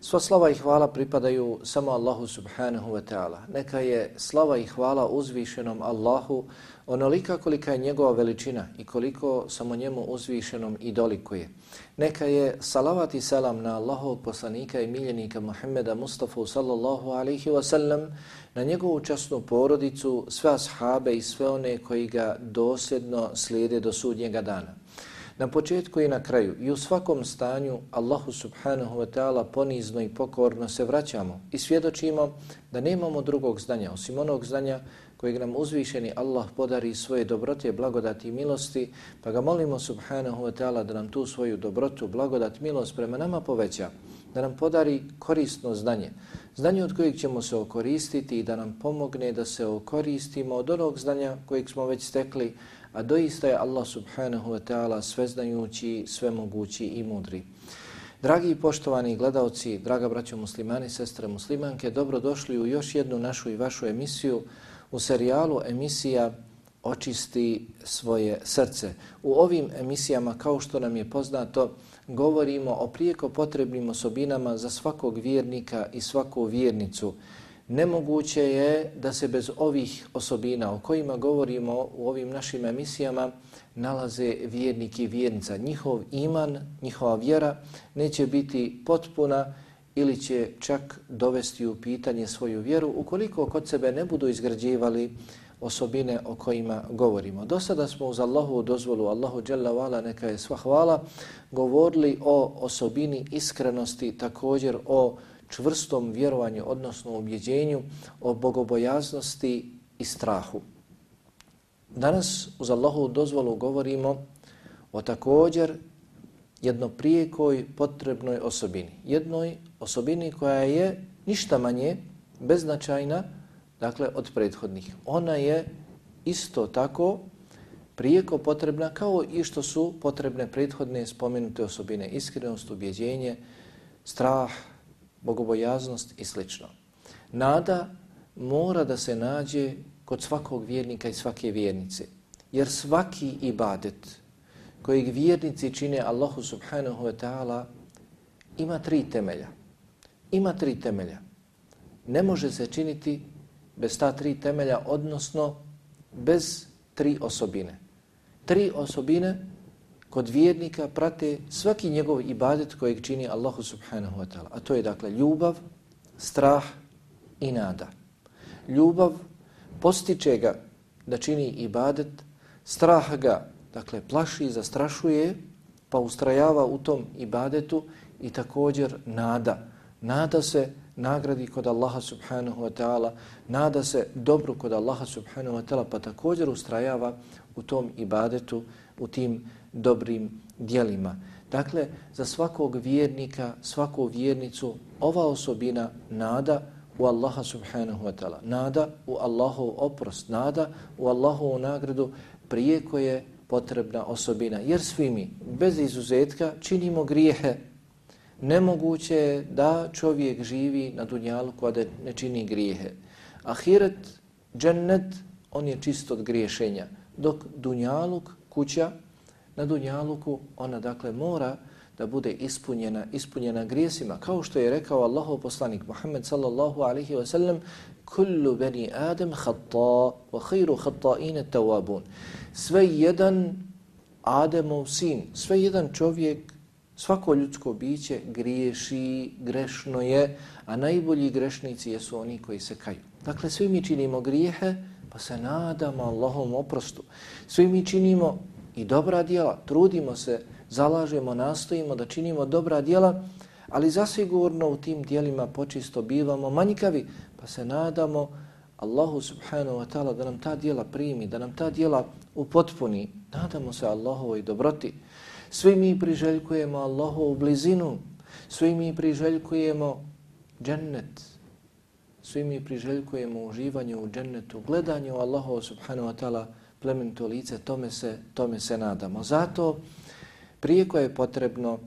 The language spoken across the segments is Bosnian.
Sva slava i hvala pripadaju samo Allahu subhanahu wa ta'ala. Neka je slava i hvala uzvišenom Allahu onolika kolika je njegova veličina i koliko samo njemu uzvišenom i dolikuje. Neka je salavat i selam na Allahov poslanika i miljenika Muhammeda Mustafa sallallahu alaihi wa sallam, na njegovu časnu porodicu, sve ashabe i sve one koji ga dosljedno slijede do sudnjega dana. Na početku i na kraju i u svakom stanju Allahu subhanahu wa ta'ala ponizno i pokorno se vraćamo i svjedočimo da nemamo drugog znanja osim onog znanja kojeg nam uzvišeni Allah podari svoje dobrote, blagodati i milosti, pa ga molimo subhanahu wa ta'ala da nam tu svoju dobrotu, blagodat, milost prema nama poveća, da nam podari korisno znanje, znanje od kojeg ćemo se okoristiti i da nam pomogne da se okoristimo od onog znanja kojeg smo već stekli, a doista je Allah subhanahu wa ta'ala sveznajući, svemogući i mudri. Dragi i poštovani gledalci, draga braćo muslimani, sestre muslimanke, dobrodošli u još jednu našu i vašu emisiju u serijalu emisija Očisti svoje srce. U ovim emisijama, kao što nam je poznato, govorimo o prijeko potrebnim osobinama za svakog vjernika i svaku vjernicu. Nemoguće je da se bez ovih osobina o kojima govorimo u ovim našim emisijama nalaze vjernik i vjernica. Njihov iman, njihova vjera neće biti potpuna ili će čak dovesti u pitanje svoju vjeru ukoliko kod sebe ne budu izgrađivali osobine o kojima govorimo. Do sada smo uz Allahu dozvolu, Allahu Đalla Vala, neka je sva hvala, govorili o osobini iskrenosti, također o čvrstom vjerovanju, odnosno objeđenju, o bogobojaznosti i strahu. Danas uz Allahovu dozvolu govorimo o također jedno prijekoj potrebnoj osobini. Jednoj osobini koja je ništa manje beznačajna dakle od prethodnih. Ona je isto tako prijeko potrebna kao i što su potrebne prethodne spomenute osobine iskrenost, ubjeđenje, strah, bogobojaznost i sl. Nada mora da se nađe kod svakog vjernika i svake vjernice. Jer svaki ibadet kojeg vjernici čine Allahu subhanahu wa ta'ala ima tri temelja. Ima tri temelja. Ne može se činiti bez ta tri temelja, odnosno bez tri osobine. Tri osobine kod vjernika prate svaki njegov ibadet kojeg čini Allahu subhanahu wa ta'ala. A to je dakle ljubav, strah i nada. Ljubav postiče ga da čini ibadet, strah ga dakle plaši, zastrašuje, pa ustrajava u tom ibadetu i također nada. Nada se nagradi kod Allaha subhanahu wa ta'ala, nada se dobru kod Allaha subhanahu wa ta'ala, pa također ustrajava u tom ibadetu, u tim dobrim dijelima. Dakle, za svakog vjernika, svaku vjernicu, ova osobina nada u Allaha subhanahu wa ta'ala, nada u Allahov oprost, nada u Allahovu nagradu, prijeko je potrebna osobina. Jer svi mi, bez izuzetka, činimo grijehe. Nemoguće je da čovjek živi na dunjalu kada ne čini grijehe. Ahiret, džennet, on je čist od griješenja. Dok dunjaluk, kuća, na dunjaluku, ona dakle mora da bude ispunjena, ispunjena grijesima. Kao što je rekao Allahov poslanik Muhammed sallallahu alaihi wa sallam, kullu bani Adam hatta, wa khairu khatta'ina tawabun sve jedan Ademov sin, sve jedan čovjek, svako ljudsko biće griješi, grešno je, a najbolji grešnici jesu oni koji se kaju. Dakle, svi mi činimo grijehe, pa se nadamo Allahom oprostu. Svi mi činimo i dobra djela, trudimo se, zalažemo, nastojimo da činimo dobra djela, ali zasigurno u tim djelima počisto bivamo manjkavi, pa se nadamo Allahu subhanahu wa ta'ala da nam ta djela primi, da nam ta djela upotpuni. Nadamo se Allahovoj dobroti. Svi mi priželjkujemo Allahovu blizinu. Svi mi priželjkujemo džennet. Svi mi priželjkujemo uživanje u džennetu, gledanje u Allahovu subhanahu wa ta'ala plemenito lice. Tome se, tome se nadamo. Zato Prijeko je potrebno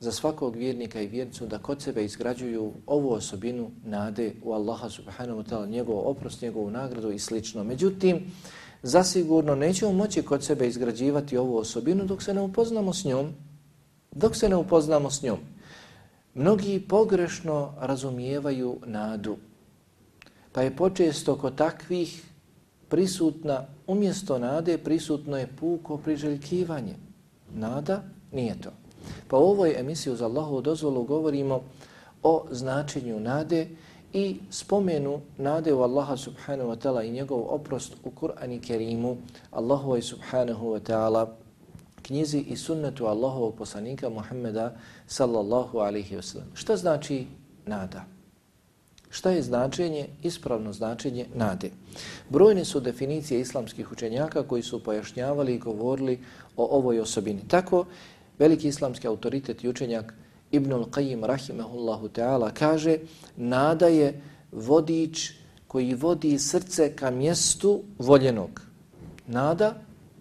za svakog vjernika i vjernicu da kod sebe izgrađuju ovu osobinu nade u Allaha subhanahu wa ta'ala, njegov oprost, njegovu nagradu i slično. Međutim, zasigurno nećemo moći kod sebe izgrađivati ovu osobinu dok se ne upoznamo s njom, dok se ne upoznamo s njom. Mnogi pogrešno razumijevaju nadu, pa je počesto kod takvih prisutna, umjesto nade prisutno je puko priželjkivanje. Nada nije to. Pa u ovoj emisiji uz Allahovu dozvolu govorimo o značenju nade i spomenu nade u Allaha subhanahu wa ta'ala i njegov oprost u Kur'ani Kerimu, Allahovoj subhanahu wa ta'ala knjizi i sunnetu Allahovog poslanika Muhammeda sallallahu alaihi wa sallam. Šta znači nada? Šta je značenje, ispravno značenje nade? Brojne su definicije islamskih učenjaka koji su pojašnjavali i govorili o ovoj osobini. Tako, veliki islamski autoritet i učenjak Ibnul Qayyim rahimahullahu ta'ala kaže nada je vodič koji vodi srce ka mjestu voljenog. Nada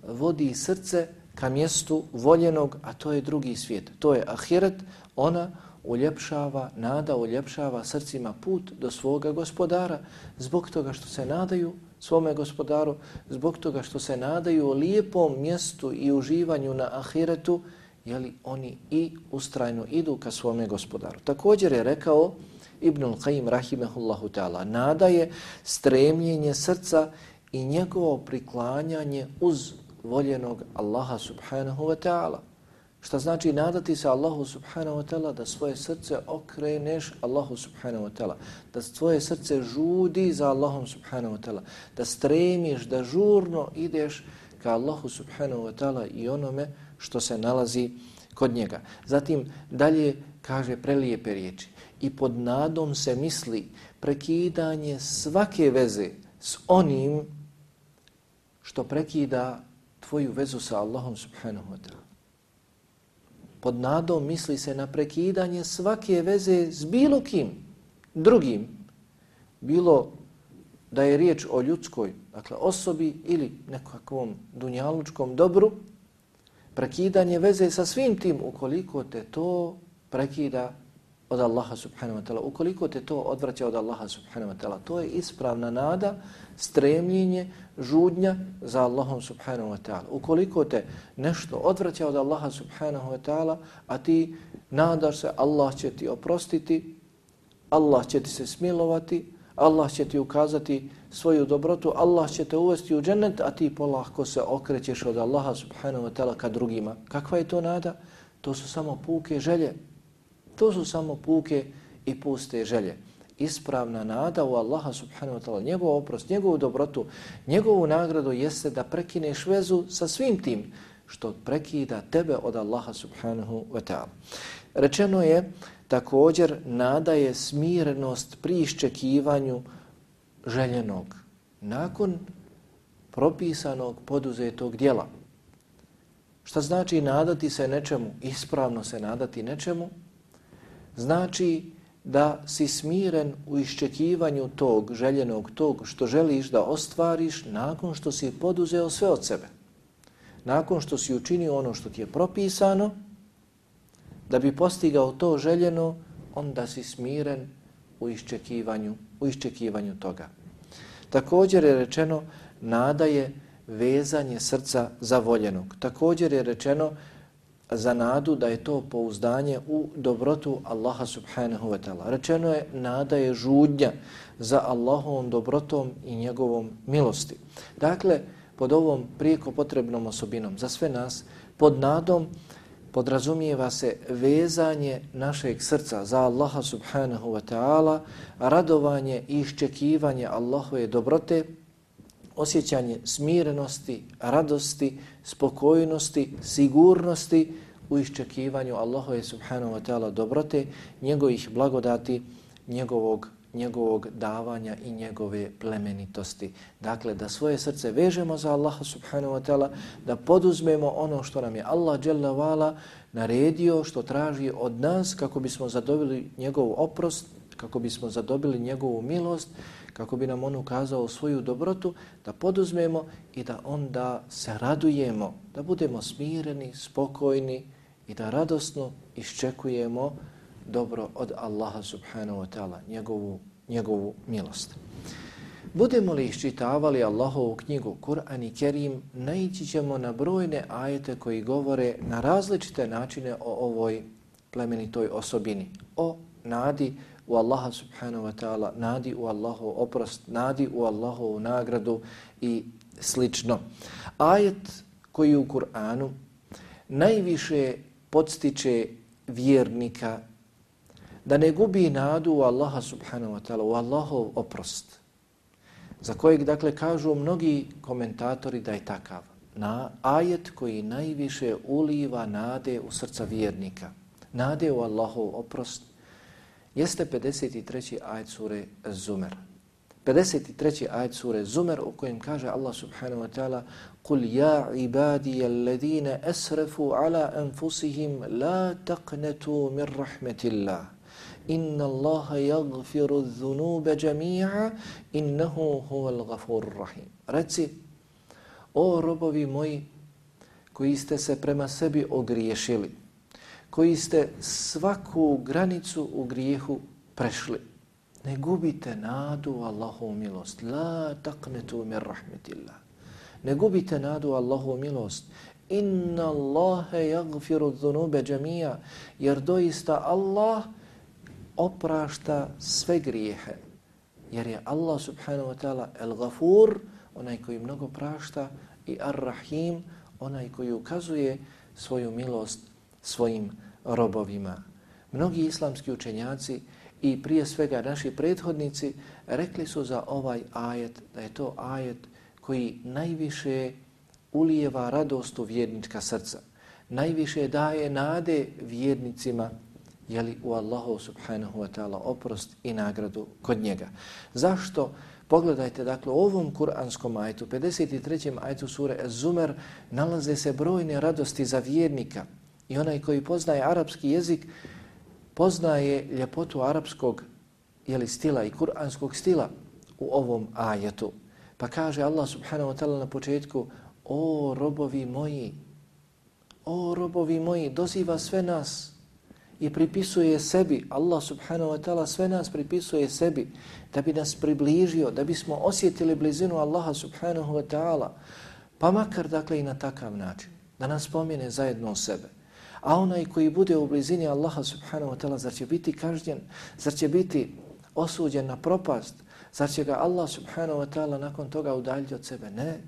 vodi srce ka mjestu voljenog, a to je drugi svijet. To je ahiret, ona uljepšava, nada uljepšava srcima put do svoga gospodara zbog toga što se nadaju svome gospodaru, zbog toga što se nadaju o lijepom mjestu i uživanju na ahiretu, jeli oni i ustrajno idu ka svome gospodaru. Također je rekao Ibnul Qayyim rahimehullahu ta'ala, nada je stremljenje srca i njegovo priklanjanje uz voljenog Allaha subhanahu wa ta'ala. Šta znači nadati se Allahu subhanahu wa ta'ala da svoje srce okreneš Allahu subhanahu wa ta'ala, da svoje srce žudi za Allahom subhanahu wa ta'ala, da stremiš, da žurno ideš ka Allahu subhanahu wa ta'ala i onome što se nalazi kod njega. Zatim dalje kaže prelijepe riječi i pod nadom se misli prekidanje svake veze s onim što prekida tvoju vezu sa Allahom subhanahu wa ta'ala. Pod nadom misli se na prekidanje svake veze s bilo kim, drugim, bilo da je riječ o ljudskoj dakle, osobi ili nekakvom dunjalučkom dobru, prekidanje veze sa svim tim ukoliko te to prekida od Allaha subhanahu wa ta'ala, ukoliko te to odvraća od Allaha subhanahu wa ta'ala, to je ispravna nada, stremljenje, žudnja za Allahom subhanahu wa ta'ala. Ukoliko te nešto odvraća od Allaha subhanahu wa ta'ala, a ti nadaš se, Allah će ti oprostiti, Allah će ti se smilovati, Allah će ti ukazati svoju dobrotu, Allah će te uvesti u džennet, a ti polahko se okrećeš od Allaha subhanahu wa ta'ala ka drugima. Kakva je to nada? To su samo puke želje. To su samo puke i puste želje. Ispravna nada u Allaha subhanahu wa ta'ala, njegov oprost, njegovu dobrotu, njegovu nagradu jeste da prekineš vezu sa svim tim što prekida tebe od Allaha subhanahu wa ta'ala. Rečeno je također nada je smirenost pri iščekivanju željenog nakon propisanog poduzetog dijela. Šta znači nadati se nečemu, ispravno se nadati nečemu? Znači da si smiren u iščekivanju tog željenog, tog što želiš da ostvariš nakon što si poduzeo sve od sebe. Nakon što si učinio ono što ti je propisano, da bi postigao to željeno, onda si smiren u iščekivanju, u iščekivanju toga. Također je rečeno nada je vezanje srca za voljenog. Također je rečeno za nadu da je to pouzdanje u dobrotu Allaha subhanahu wa ta'ala. Rečeno je nada je žudnja za Allahovom dobrotom i njegovom milosti. Dakle, pod ovom prijeko potrebnom osobinom za sve nas, pod nadom podrazumijeva se vezanje našeg srca za Allaha subhanahu wa ta'ala, radovanje i iščekivanje Allahove dobrote, osjećanje smirenosti, radosti, spokojnosti, sigurnosti u iščekivanju Allahove subhanahu wa ta'ala dobrote, njegovih blagodati, njegovog njegovog davanja i njegove plemenitosti. Dakle, da svoje srce vežemo za Allaha subhanahu wa ta'ala, da poduzmemo ono što nam je Allah dželle vala naredio, što traži od nas kako bismo zadobili njegov oprost, kako bismo zadobili njegovu milost, kako bi nam on ukazao svoju dobrotu, da poduzmemo i da onda se radujemo, da budemo smireni, spokojni i da radosno iščekujemo dobro od Allaha subhanahu wa ta'ala, njegovu, njegovu milost. Budemo li iščitavali Allahovu knjigu Kur'an i Kerim, naići ćemo na brojne ajete koji govore na različite načine o ovoj plemenitoj osobini, o nadi u Allaha subhanahu wa ta'ala, nadi u Allahov oprost, nadi u Allahovu nagradu i slično. Ajet koji u Kur'anu najviše podstiče vjernika da ne gubi nadu u Allaha subhanahu wa ta'ala, u Allahov oprost, za kojeg, dakle, kažu mnogi komentatori da je takav. Na ajet koji najviše uliva nade u srca vjernika, nade u Allahov oprost, jeste 53. ajet sure Zumer. 53. ajet sure Zumer u kojem kaže Allah subhanahu wa ta'ala قُلْ يَا عِبَادِيَ الَّذِينَ أَسْرَفُوا عَلَىٰ أَنفُسِهِمْ لَا تَقْنَتُوا مِنْ رَحْمَةِ اللَّهِ إِنَّ اللَّهَ يَغْفِرُ الذُّنُوبَ جَمِيعًا إِنَّهُ هُوَ الْغَفُورُ الرَّحِيمُ Reci, o robovi moji koji ste se prema sebi ogriješili, koji ste svaku granicu u grijehu prešli, ne gubite nadu u Allahovu milost. La taqnetu mir rahmetillah. Ne gubite nadu u Allahovu milost. Inna Allahe jagfiru dhunube džamija. Jer doista Allah oprašta sve grijehe. Jer je Allah subhanahu wa ta'ala el-gafur, onaj koji mnogo prašta, i ar-rahim, onaj koji ukazuje svoju milost svojim robovima. Mnogi islamski učenjaci i prije svega naši prethodnici rekli su za ovaj ajet da je to ajet koji najviše ulijeva radost u vjernička srca. Najviše daje nade vjernicima jeli u Allahu subhanahu wa ta'ala oprost i nagradu kod njega. Zašto? Pogledajte, dakle, u ovom kuranskom ajetu, 53. ajtu sure Az-Zumer, nalaze se brojne radosti za vjernika. I onaj koji poznaje arapski jezik, poznaje ljepotu arapskog jeli, stila i kuranskog stila u ovom ajetu. Pa kaže Allah subhanahu wa ta'ala na početku, o robovi moji, o robovi moji, doziva sve nas i pripisuje sebi, Allah subhanahu wa ta'ala sve nas pripisuje sebi da bi nas približio, da bismo osjetili blizinu Allaha subhanahu wa ta'ala, pa makar dakle i na takav način, da nas spomene zajedno o sebe. A onaj koji bude u blizini Allaha subhanahu wa ta'ala, zar će biti kažnjen? Zar će biti osuđen na propast? Zar će ga Allah subhanahu wa ta'ala nakon toga udaljiti od sebe? Ne.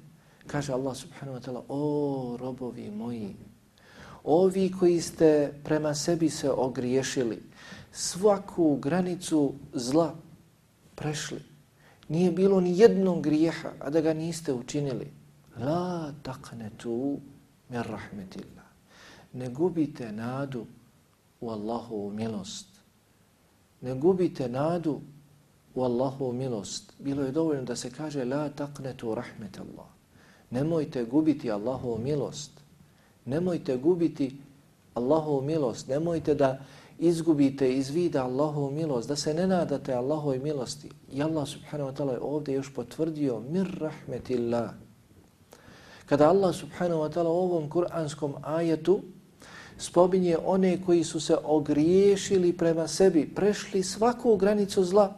Kaže Allah subhanahu wa ta'ala, o robovi moji, ovi koji ste prema sebi se ogriješili, svaku granicu zla prešli. Nije bilo ni jednog grijeha, a da ga niste učinili. La taqnetu mir rahmetillah ne gubite nadu u Allahovu milost. Ne gubite nadu u Allahovu milost. Bilo je dovoljno da se kaže la taqnetu rahmet Allah. Nemojte gubiti Allahovu milost. Nemojte gubiti Allahovu milost. Nemojte da izgubite iz vida Allahovu milost, da se ne nadate Allahovoj milosti. I Allah subhanahu wa ta'ala je ovdje još potvrdio mir rahmetillah. Kada Allah subhanahu wa ta'ala u ovom kuranskom ajetu spominje one koji su se ogriješili prema sebi, prešli svaku granicu zla.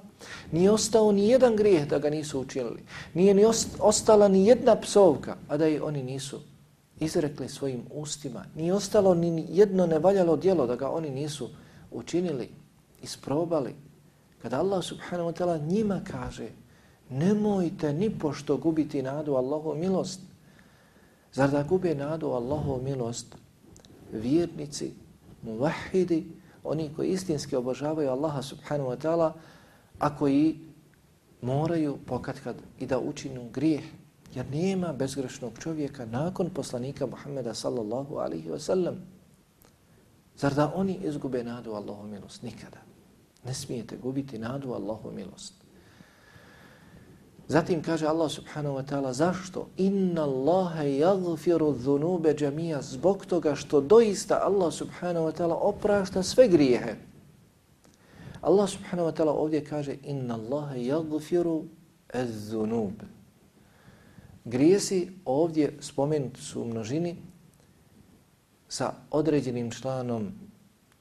Nije ostao ni jedan grijeh da ga nisu učinili. Nije ni ostala ni jedna psovka, a da i oni nisu izrekli svojim ustima. Nije ostalo ni jedno nevaljalo djelo da ga oni nisu učinili, isprobali. Kada Allah subhanahu wa ta'ala njima kaže nemojte ni pošto gubiti nadu Allahu milost. Zar da gube nadu Allahu milost vjernici, muvahidi, oni koji istinski obožavaju Allaha subhanahu wa ta'ala, a koji moraju pokatkad i da učinu grijeh, jer nema bezgrešnog čovjeka nakon poslanika Muhammeda sallallahu alaihi wa sallam. Zar da oni izgube nadu Allahu milost? Nikada. Ne smijete gubiti nadu Allahu milost. Zatim kaže Allah subhanahu wa ta'ala zašto? Inna Allahe jagfiru dhunube džamija zbog toga što doista Allah subhanahu wa ta'ala oprašta sve grijehe. Allah subhanahu wa ta'ala ovdje kaže Inna Allahe jagfiru dhunube. Grijesi ovdje spomenuti su u množini sa određenim članom.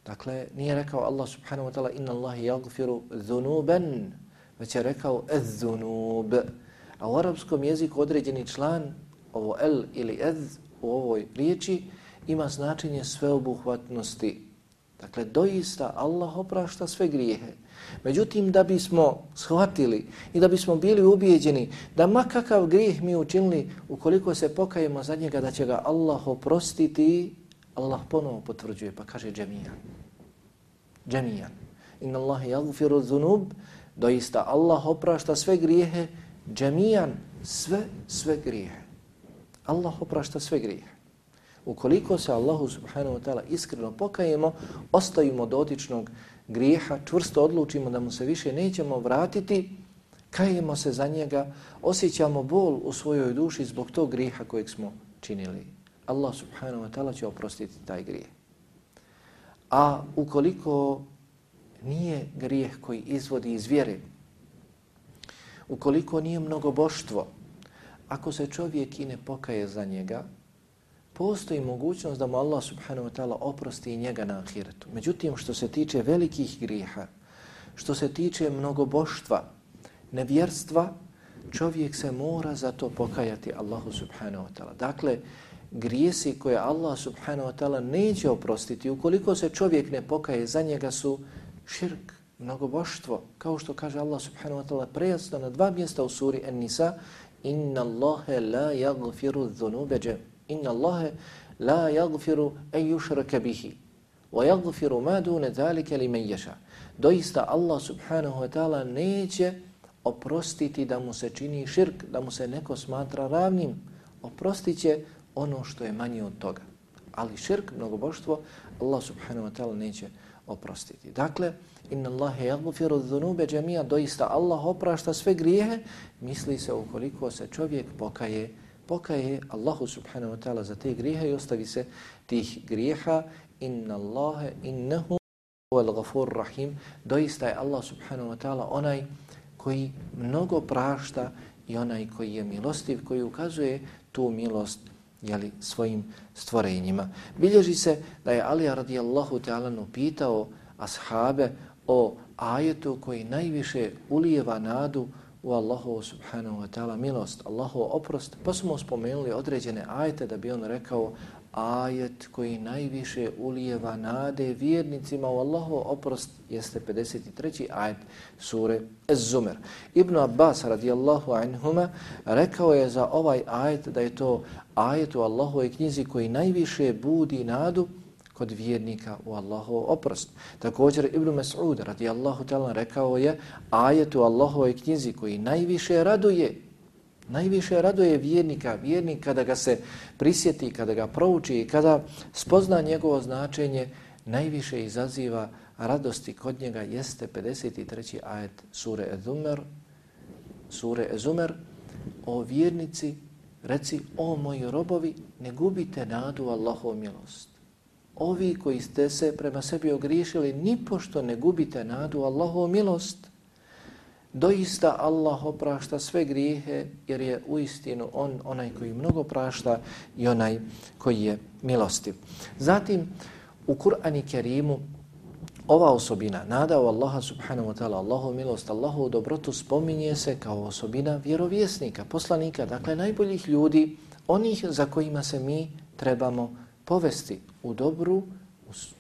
Dakle, nije rekao Allah subhanahu wa ta'ala inna Allahi yagfiru dhunuban, već je rekao ez-zunub. A u arapskom jeziku određeni član, ovo el ili ez u ovoj riječi, ima značenje sveobuhvatnosti. Dakle, doista Allah oprašta sve grijehe. Međutim, da bismo shvatili i da bismo bili ubijeđeni da makakav grijeh mi učinili, ukoliko se pokajemo za njega, da će ga Allah oprostiti, Allah ponovo potvrđuje, pa kaže džemijan. Džemijan. Inna Allahi jagfiru zunub, doista Allah oprašta sve grijehe, džemijan, sve, sve grijehe. Allah oprašta sve grijehe. Ukoliko se Allahu subhanahu wa ta'ala iskreno pokajemo, ostavimo dotičnog grijeha, čvrsto odlučimo da mu se više nećemo vratiti, kajemo se za njega, osjećamo bol u svojoj duši zbog tog grijeha kojeg smo činili. Allah subhanahu wa ta'ala će oprostiti taj grijeh. A ukoliko nije grijeh koji izvodi iz vjere, ukoliko nije mnogoboštvo, ako se čovjek i ne pokaje za njega, postoji mogućnost da mu Allah subhanahu wa ta'ala oprosti i njega na ahiretu. Međutim, što se tiče velikih grijeha, što se tiče mnogoboštva, nevjerstva, čovjek se mora za to pokajati Allahu subhanahu wa ta'ala. Dakle, grijesi koje Allah subhanahu wa ta'ala neće oprostiti, ukoliko se čovjek ne pokaje za njega su širk, mnogoboštvo, kao što kaže Allah subhanahu wa ta'ala prejasno na dva mjesta u suri An-Nisa, inna Allahe la yagfiru dhunubeđe, inna Allahe la yagfiru en yushraka bihi wa yagfiru ma dune zalike li men ješa. Doista Allah subhanahu wa ta'ala neće oprostiti da mu se čini širk, da mu se neko smatra ravnim. Oprostit će ono što je manje od toga. Ali širk, mnogoboštvo, Allah subhanahu wa ta'ala neće oprostiti. Dakle, inna Allahe yagfiru dhunube džemija, doista Allah oprašta sve grijehe, misli se ukoliko se čovjek pokaje pokaje Allahu subhanahu wa ta'ala za te grijehe i ostavi se tih grijeha. Inna Allahe innahu wal gafur rahim. Doista je Allah subhanahu wa ta'ala onaj koji mnogo prašta i onaj koji je milostiv, koji ukazuje tu milost jeli, svojim stvorenjima. Bilježi se da je Alija radijallahu ta'ala pitao ashabe o ajetu koji najviše ulijeva nadu u Allahu subhanahu wa ta'ala milost, Allahu oprost, pa smo spomenuli određene ajete da bi on rekao ajet koji najviše ulijeva nade vjernicima u Allahu oprost jeste 53. ajet sure Ez-Zumer. Ibn Abbas radijallahu anhuma rekao je za ovaj ajet da je to ajetu Allahove knjizi koji najviše budi nadu kod vjernika u Allahov oprost. Također Ibn Mas'ud radijallahu ta'ala rekao je ajetu Allahove knjizi koji najviše raduje Najviše raduje vjernika, vjernik kada ga se prisjeti, kada ga prouči i kada spozna njegovo značenje, najviše izaziva radosti kod njega jeste 53. ajet sure Ezumer, sure Ezumer, o vjernici, reci, o moji robovi, ne gubite nadu Allahov milost ovi koji ste se prema sebi ogriješili, ni pošto ne gubite nadu Allahovu milost. Doista Allah oprašta sve grijehe jer je u istinu on onaj koji mnogo prašta i onaj koji je milostiv. Zatim u Kur'ani Kerimu ova osobina, nada u Allaha subhanahu wa ta'ala, Allahu milost, Allahu dobrotu spominje se kao osobina vjerovjesnika, poslanika, dakle najboljih ljudi, onih za kojima se mi trebamo povesti u dobru,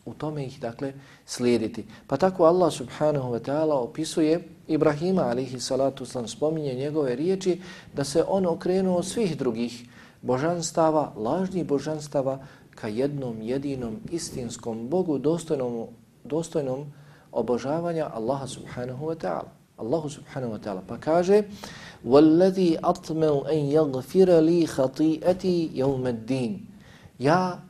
u tome ih dakle slijediti. Pa tako Allah subhanahu wa ta'ala opisuje Ibrahima alihi salatu slan spominje njegove riječi da se on okrenuo od svih drugih božanstava, lažnih božanstava ka jednom jedinom istinskom Bogu dostojnom, dostojnom obožavanja Allaha subhanahu wa ta'ala. Allahu subhanahu wa ta'ala pa kaže وَالَّذِي أَطْمَوْ أَنْ يَغْفِرَ لِي خَطِيئَتِي يَوْمَ الدِّينِ Ja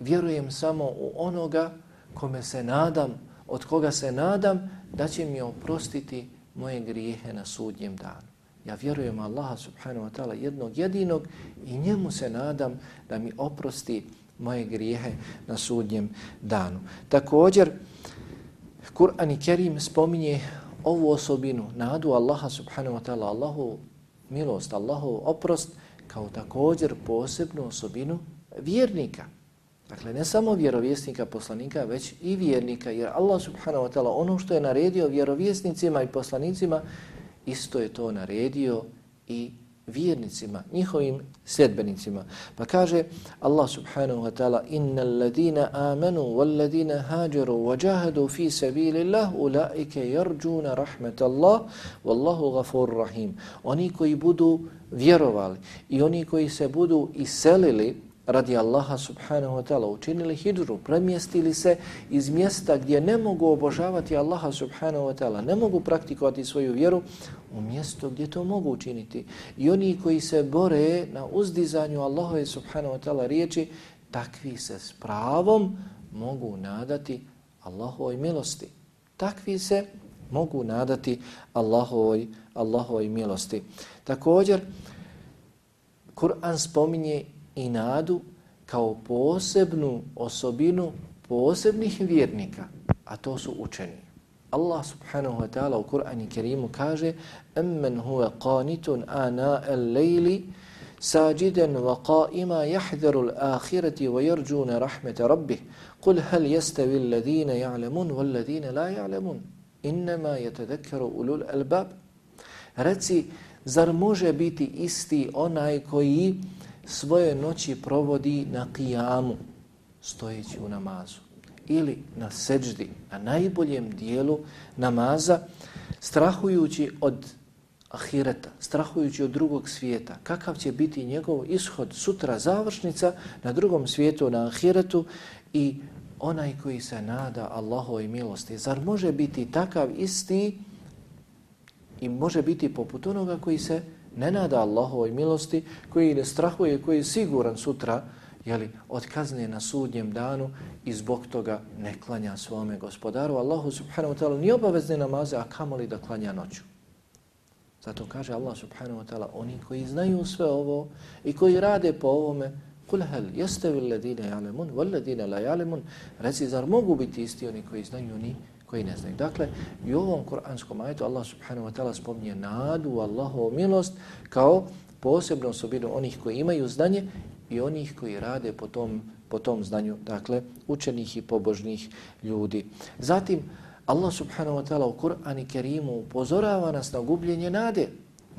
vjerujem samo u onoga kome se nadam, od koga se nadam da će mi oprostiti moje grijehe na sudnjem danu. Ja vjerujem Allaha subhanahu wa ta'ala jednog jedinog i njemu se nadam da mi oprosti moje grijehe na sudnjem danu. Također, Kur'an i Kerim spominje ovu osobinu, nadu Allaha subhanahu wa ta'ala, Allahu milost, Allahu oprost, kao također posebnu osobinu vjernika. Dakle, ne samo vjerovjesnika, poslanika, već i vjernika, jer Allah subhanahu wa ta'ala ono što je naredio vjerovjesnicima i poslanicima, isto je to naredio i vjernicima, vjernicima, njihovim sljedbenicima. Pa kaže Allah subhanahu wa ta'ala innal ladina amanu wal ladina hajaru wa jahadu fi sabilillah ulaika yarjuna rahmatallah wallahu ghafurur rahim. Oni koji budu vjerovali i oni koji se budu iselili radi Allaha subhanahu wa ta'ala učinili hidru, premjestili se iz mjesta gdje ne mogu obožavati Allaha subhanahu wa ta'ala, ne mogu praktikovati svoju vjeru u mjesto gdje to mogu učiniti. I oni koji se bore na uzdizanju Allaha subhanahu wa ta'ala riječi, takvi se s pravom mogu nadati Allahovoj milosti. Takvi se mogu nadati Allahovoj, Allahovoj milosti. Također, Kur'an spominje i nadu kao posebnu osobinu posebnih vjernika, a to su učeni. Allah subhanahu wa ta'ala u Kur'ani Kerimu kaže Amman huwa qanitun ana al-layli sajidan wa qa'ima yahdharu al-akhirati wa yarjuna rahmata rabbih. Qul hal yastawi alladhina ya'lamun wal ladhina la ya'lamun. Ulul albab. Reci zar može biti isti onaj koji svoje noći provodi na kijamu, stojeći u namazu, ili na seđdi, na najboljem dijelu namaza, strahujući od ahireta, strahujući od drugog svijeta, kakav će biti njegov ishod sutra završnica na drugom svijetu, na ahiretu i onaj koji se nada Allahovoj milosti. Zar može biti takav isti i može biti poput onoga koji se ne nada Allahovoj milosti, koji ne strahuje, koji je siguran sutra jeli, od kazne na sudnjem danu i zbog toga ne klanja svome gospodaru. Allahu subhanahu wa ta'ala ni obavezne namaze, a kamoli da klanja noću. Zato kaže Allah subhanahu wa ta'ala, oni koji znaju sve ovo i koji rade po ovome, Kul hel, jeste vi ledine jalemun, vol ledine la jalemun, reci, zar mogu biti isti oni koji znaju, oni koji ne znaju. Dakle, i u ovom koranskom ajetu Allah subhanahu wa ta'ala spominje nadu, Allahovu milost kao posebnu osobinu onih koji imaju znanje i onih koji rade po tom, po tom znanju, dakle, učenih i pobožnih ljudi. Zatim, Allah subhanahu wa ta'ala u Kur'ani Kerimu upozorava nas na gubljenje nade.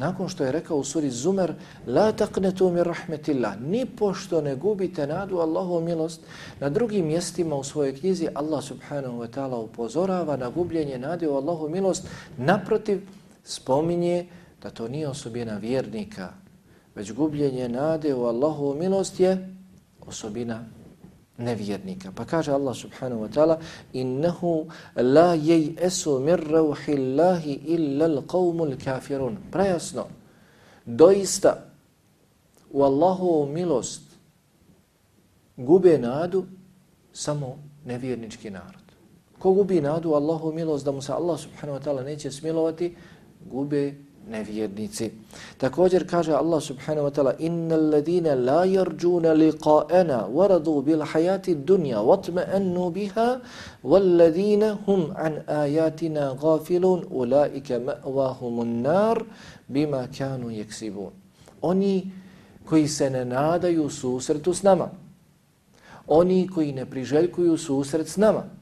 Nakon što je rekao u suri Zumer, la taqnetu min rahmetillah, ni pošto ne gubite nadu Allahu milost, na drugim mjestima u svojoj knjizi Allah subhanahu wa ta'ala upozorava na gubljenje nade u Allahu milost, naprotiv spominje da to nije osobina vjernika, već gubljenje nade u Allahu milost je osobina nevjernika. Pa kaže Allah subhanahu wa ta'ala innahu la yej'esu min rauhillahi illa l'qawmul kafirun. Prejasno, doista u Allahovu milost gube nadu samo nevjernički narod. Ko gubi nadu u Allahovu milost da mu se Allah subhanahu wa ta'ala neće smilovati, gube nevjernici. Također kaže Allah subhanahu wa ta'ala innal ladina la yarjuna liqa'ana waradu bil hayati dunya watma'annu biha wal ladina hum an ayatina ghafilun ulaika ma'wahumun nar bima kanu yaksibun. Oni koji se ne nadaju susretu s nama. Oni koji ne priželjkuju susret s nama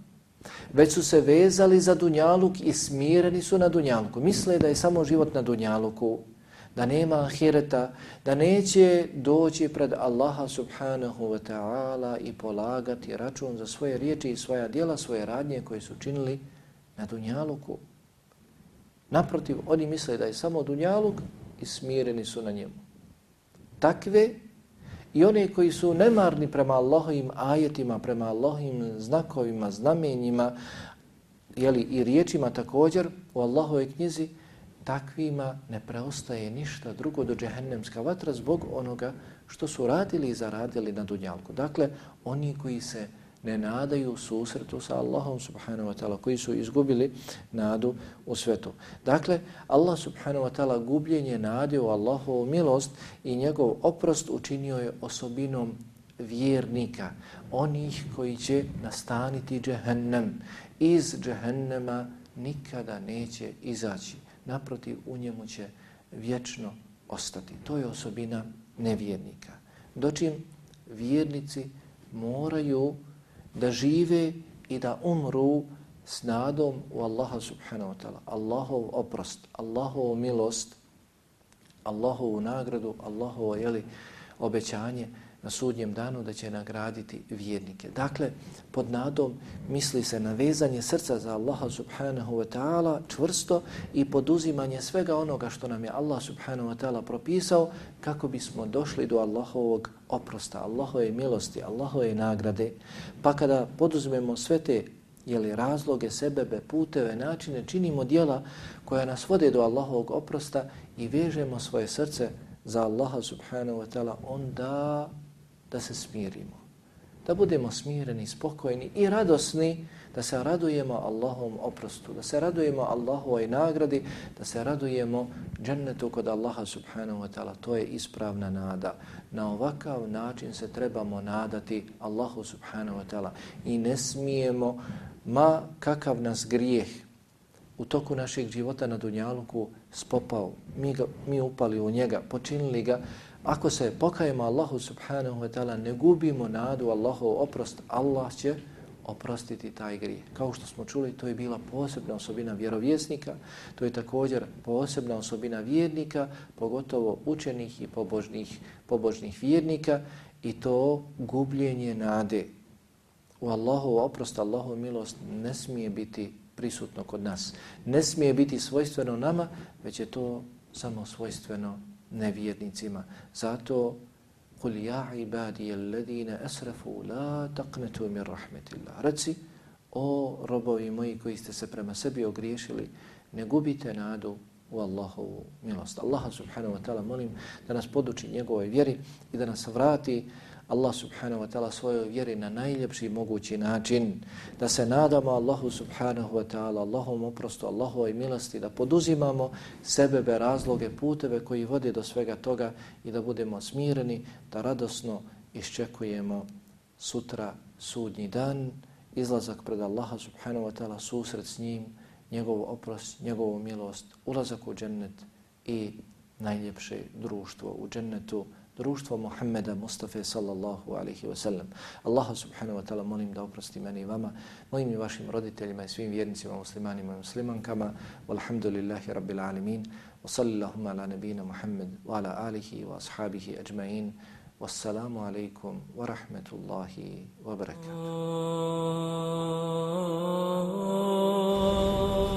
već su se vezali za Dunjaluk i smireni su na Dunjaluku. Misle da je samo život na Dunjaluku, da nema ahireta, da neće doći pred Allaha subhanahu wa ta'ala i polagati račun za svoje riječi i svoja dijela, svoje radnje koje su činili na Dunjaluku. Naprotiv, oni misle da je samo Dunjaluk i smireni su na njemu. Takve I one koji su nemarni prema Allahovim ajetima, prema Allahovim znakovima, znamenjima jeli, i riječima također u Allahove knjizi, takvima ne preostaje ništa drugo do džehennemska vatra zbog onoga što su radili i zaradili na dunjalku. Dakle, oni koji se ne nadaju susretu sa Allahom subhanahu wa ta'ala, koji su izgubili nadu u svetu. Dakle, Allah subhanahu wa ta'ala gubljenje nade u Allahovu milost i njegov oprost učinio je osobinom vjernika, onih koji će nastaniti džehennem. Iz džehennema nikada neće izaći. Naprotiv, u njemu će vječno ostati. To je osobina nevjernika. Dočim vjernici moraju da žive i da umru s nadom u Allaha subhanahu wa ta'ala. Allahov oprost, Allahovu milost, Allahovu nagradu, Allahovo jeli, obećanje na sudnjem danu da će nagraditi vjernike. Dakle, pod nadom misli se na vezanje srca za Allaha subhanahu wa ta'ala čvrsto i poduzimanje svega onoga što nam je Allah subhanahu wa ta'ala propisao kako bismo došli do Allahovog oprosta, Allahove milosti, Allahove nagrade. Pa kada poduzmemo sve te jeli, razloge, sebebe, puteve, načine, činimo dijela koja nas vode do Allahovog oprosta i vežemo svoje srce za Allaha subhanahu wa ta'ala, onda da se smirimo. Da budemo smireni, spokojni i radosni, da se radujemo Allahom oprostu, da se radujemo Allahovoj nagradi, da se radujemo džennetu kod Allaha subhanahu wa ta'ala. To je ispravna nada. Na ovakav način se trebamo nadati Allahu subhanahu wa ta'ala i ne smijemo ma kakav nas grijeh u toku našeg života na Dunjaluku spopao, mi, ga, mi upali u njega, počinili ga, ako se pokajemo Allahu subhanahu wa ta'ala, ne gubimo nadu Allahov oprost, Allah će oprostiti taj grijeh. Kao što smo čuli, to je bila posebna osobina vjerovjesnika, to je također posebna osobina vjernika, pogotovo učenih i pobožnih, pobožnih vjernika i to gubljenje nade u Allahov oprost, Allahov milost ne smije biti prisutno kod nas. Ne smije biti svojstveno nama, već je to samo svojstveno nevjernicima. Zato قُلْ يَا عِبَادِيَ الَّذِينَ أَسْرَفُوا لَا تَقْنَتُوا مِنْ رَحْمَةِ اللَّهِ Reci, o robovi moji koji ste se prema sebi ogriješili, ne gubite nadu u Allahovu milost. Allaha subhanahu wa ta'ala molim da nas poduči njegovoj vjeri i da nas vrati Allah subhanahu wa ta'ala svojoj vjeri na najljepši mogući način, da se nadamo Allahu subhanahu wa ta'ala, Allahom oprostu, Allahovoj milosti, da poduzimamo sebebe, razloge, puteve koji vode do svega toga i da budemo smireni, da radosno iščekujemo sutra sudnji dan, izlazak pred Allaha subhanahu wa ta'ala, susret s njim, njegov oprost, njegovu milost, ulazak u džennet i najljepše društvo u džennetu, društvo Muhammeda Mustafa sallallahu alaihi wa sallam. Allaha subhanahu wa ta'ala molim da oprosti meni i vama, mojim i vašim roditeljima i svim vjernicima, muslimanima i muslimankama. Walhamdulillahi rabbil alemin. Wa sallillahumma ala nabina Muhammed wa ala alihi wa ashabihi ajma'in. Wassalamu alaikum wa rahmetullahi wa barakatuh. Oh.